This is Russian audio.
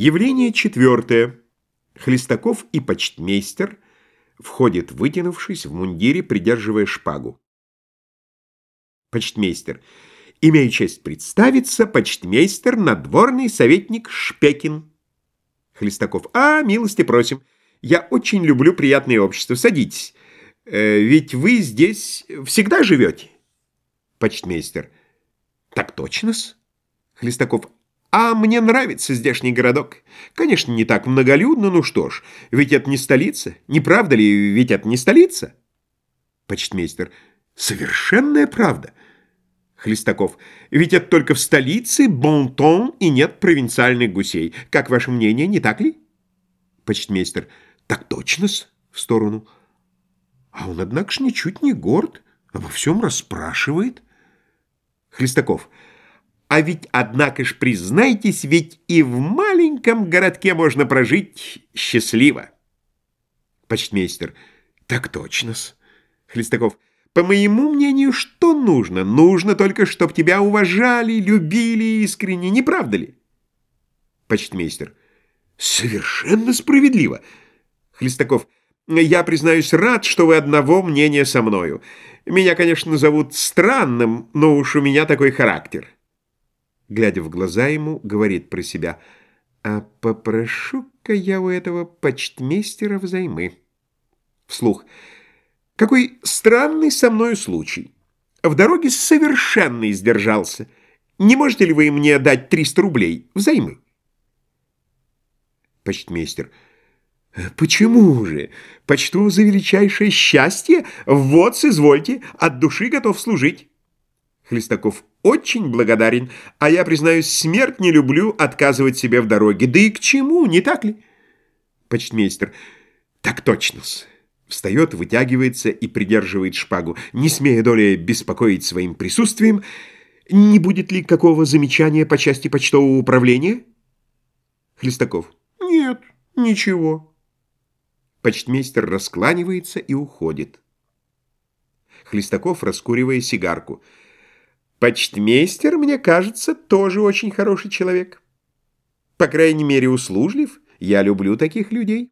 Явление четвертое. Хлестаков и почтмейстер входит, вытянувшись в мундире, придерживая шпагу. Почтмейстер. Имею честь представиться, почтмейстер, надворный советник Шпекин. Хлестаков. А, милости просим. Я очень люблю приятное общество. Садитесь. Э, ведь вы здесь всегда живете? Почтмейстер. Так точно-с. Хлестаков. А мне нравится здешний городок. Конечно, не так многолюдно, ну что ж, ведь это не столица. Не правда ли, ведь это не столица? Почтмейстер. Совершенная правда. Хлестаков. Ведь это только в столице бонтон и нет провинциальных гусей. Как ваше мнение, не так ли? Почтмейстер. Так точно-с. В сторону. А он, однако ж, ничуть не горд. Обо всем расспрашивает. Хлестаков. А ведь, однако ж, признайтесь, ведь и в маленьком городке можно прожить счастливо. Почтмейстер. Так точно-с. Хлестаков. По моему мнению, что нужно? Нужно только, чтоб тебя уважали, любили искренне, не правда ли? Почтмейстер. Совершенно справедливо. Хлестаков. Я, признаюсь, рад, что вы одного мнения со мною. Меня, конечно, зовут странным, но уж у меня такой характер глядя в глаза ему, говорит про себя, «А попрошу-ка я у этого почтмейстера взаймы». Вслух. «Какой странный со мною случай. В дороге совершенно издержался. Не можете ли вы мне дать 300 рублей взаймы?» Почтмейстер. «Почему же? Почту за величайшее счастье? Вот, извольте, от души готов служить». Хлестаков очень благодарен, а я, признаюсь, смерть не люблю отказывать себе в дороге. Да и к чему, не так ли? Почтмейстер. Так точно-с. Встает, вытягивается и придерживает шпагу, не смея доля беспокоить своим присутствием. Не будет ли какого замечания по части почтового управления? Хлестаков. Нет, ничего. Почтмейстер раскланивается и уходит. Хлестаков, раскуривая сигарку. Почтмейстер, мне кажется, тоже очень хороший человек. По крайней мере, услужлив. Я люблю таких людей.